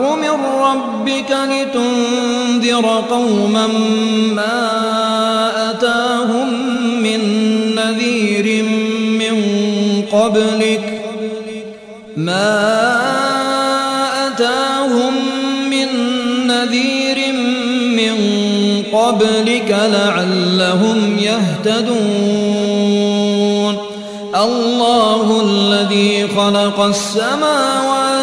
من ربك لتنذر قوما ما أتاهم من نذير من قبلك ما أتاهم من نذير من قبلك لعلهم يهتدون. الله الذي خلق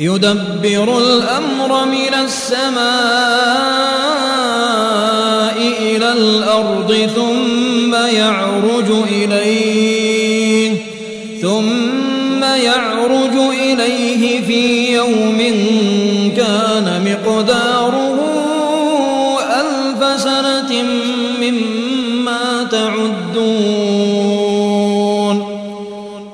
يدبر الأمر من السماء إلى الأرض ثم يعرج إليه ثم يعرج إليه في يوم كان مقداره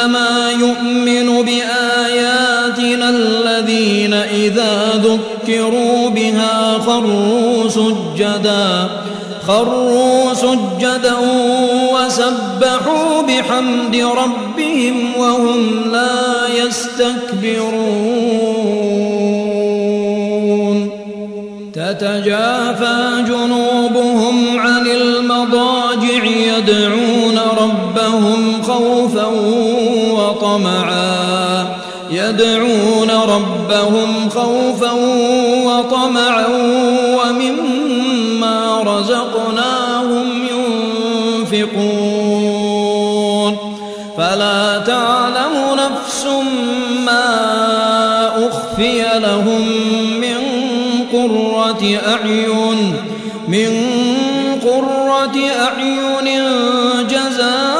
إنما يؤمن بآياتنا الذين إذا ذكروا بها خروا سجدا خروا سجدا وسبحوا بحمد ربهم وهم لا يستكبرون. تتجافى جنوبهم يدعون وطمعا يدعون ربهم خوفا وطمعا ومما رزقناهم ينفقون. فلا تعلم نفس ما أخفي لهم من قرة أعين من قرة أعين جزاء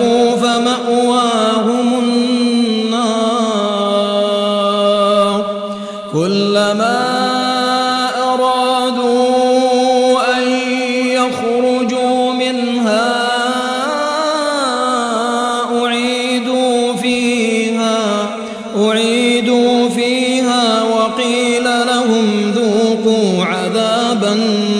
فسقوا فمأواهم النار كلما أرادوا أن يخرجوا منها أعيدوا فيها أعيدوا فيها وقيل لهم ذوقوا عذاب النار.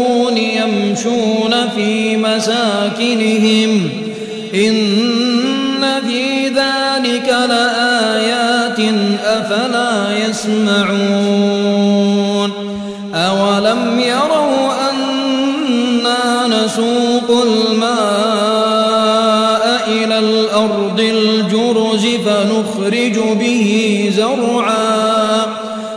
يمشون في مساكنهم. إن في ذلك لآيات أفلا يسمعون. أولم يروا أنا نسوق الماء إلى الأرض الجرز فنخرج به زرعا.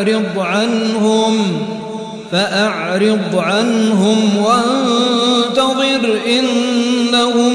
فأعرض عنهم فأعرض عنهم وانتظر إنهم